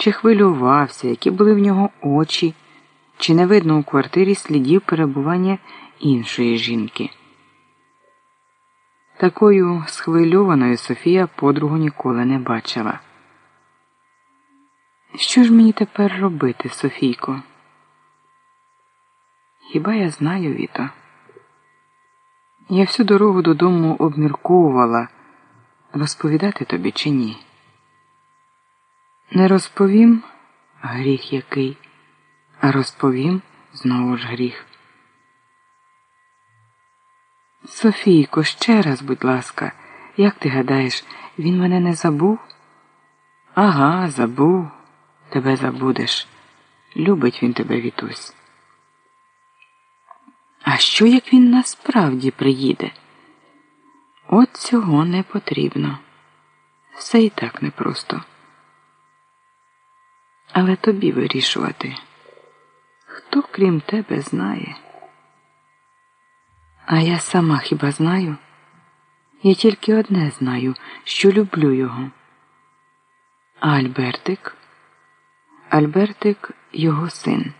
чи хвилювався, які були в нього очі, чи не видно у квартирі слідів перебування іншої жінки. Такою схвильованою Софія подругу ніколи не бачила. Що ж мені тепер робити, Софійко? Хіба я знаю, Віто? Я всю дорогу додому обмірковувала, розповідати тобі чи ні. Не розповім гріх який, а розповім знову ж гріх. Софійко, ще раз, будь ласка, як ти гадаєш, він мене не забув? Ага, забув, тебе забудеш. Любить він тебе, Вітусь. А що як він насправді приїде? От цього не потрібно. Все і так непросто. Але тобі вирішувати, хто крім тебе знає. А я сама хіба знаю? Я тільки одне знаю, що люблю його. А Альбертик? Альбертик його син.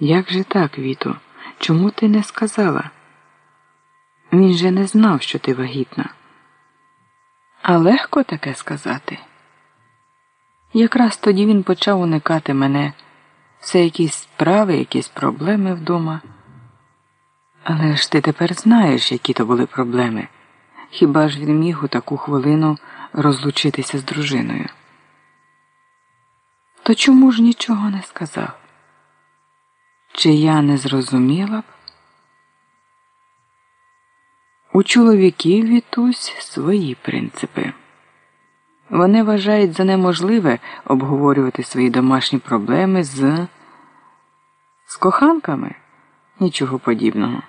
Як же так, Віто? Чому ти не сказала? Він же не знав, що ти вагітна. А легко таке сказати. Якраз тоді він почав уникати мене, все якісь справи, якісь проблеми вдома. Але ж ти тепер знаєш, які то були проблеми. Хіба ж він міг у таку хвилину розлучитися з дружиною? То чому ж нічого не сказав? Чи я не зрозуміла б? У чоловіків Вітусь свої принципи. Вони вважають за неможливе обговорювати свої домашні проблеми з з коханками нічого подібного.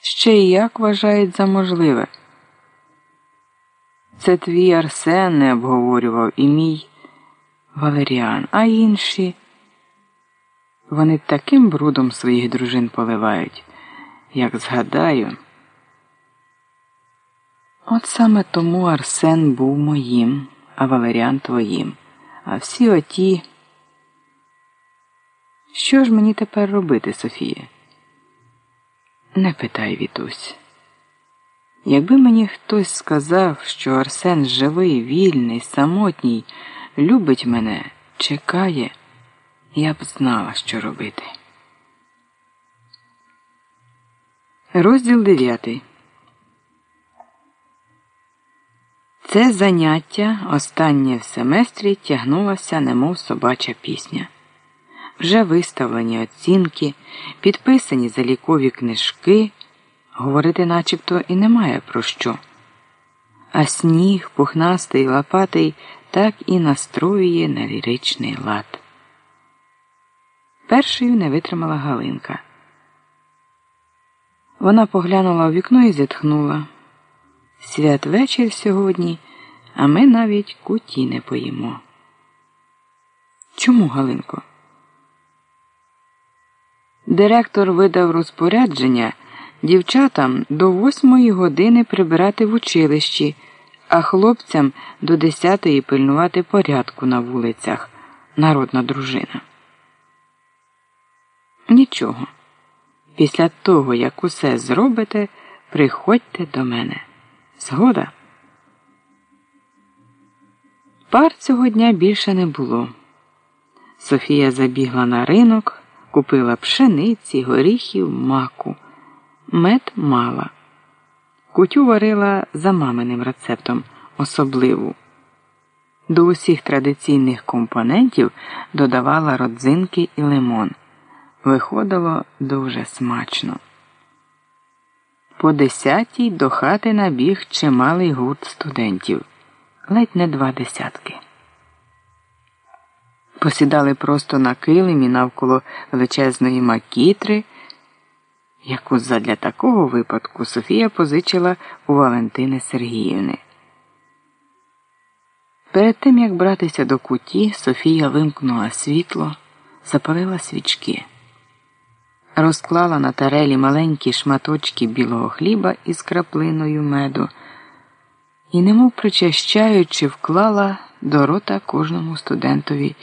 Ще й як вважають за можливе. Це твій Арсен не обговорював і мій Валеріан, а інші. Вони таким брудом своїх дружин поливають, як згадаю. От саме тому Арсен був моїм, а Валеріан твоїм. А всі оті. Що ж мені тепер робити, Софія? Не питай, Вітусь. Якби мені хтось сказав, що Арсен живий, вільний, самотній, любить мене, чекає, я б знала, що робити. Розділ дев'ятий. Це заняття останнє в семестрі тягнулося, немов собача пісня. Вже виставлені оцінки, підписані залікові книжки, говорити начебто і немає про що. А сніг, пухнастий лопатий, так і настроює на ліричний лад. Першою не витримала Галинка. Вона поглянула у вікно і зітхнула. Святвечір сьогодні, а ми навіть куті не поїмо. Чому, Галинко? Директор видав розпорядження дівчатам до восьмої години прибирати в училищі, а хлопцям до десятої пильнувати порядку на вулицях. Народна дружина. Нічого. Після того, як усе зробите, приходьте до мене. Згода. Пар цього дня більше не було. Софія забігла на ринок, купила пшениці, горіхів, маку, мед мала. Кутю варила за маминим рецептом особливу. До усіх традиційних компонентів додавала родзинки і лимон. Виходило дуже смачно. По десятій до хати набіг чималий гурт студентів, ледь не два десятки. Посідали просто на килимі навколо величезної макітри, яку задля такого випадку Софія позичила у Валентини Сергіївни. Перед тим як братися до куті, Софія вимкнула світло, запалила свічки розклала на тарелі маленькі шматочки білого хліба із краплиною меду і, немов причащаючи, вклала до рота кожному студентові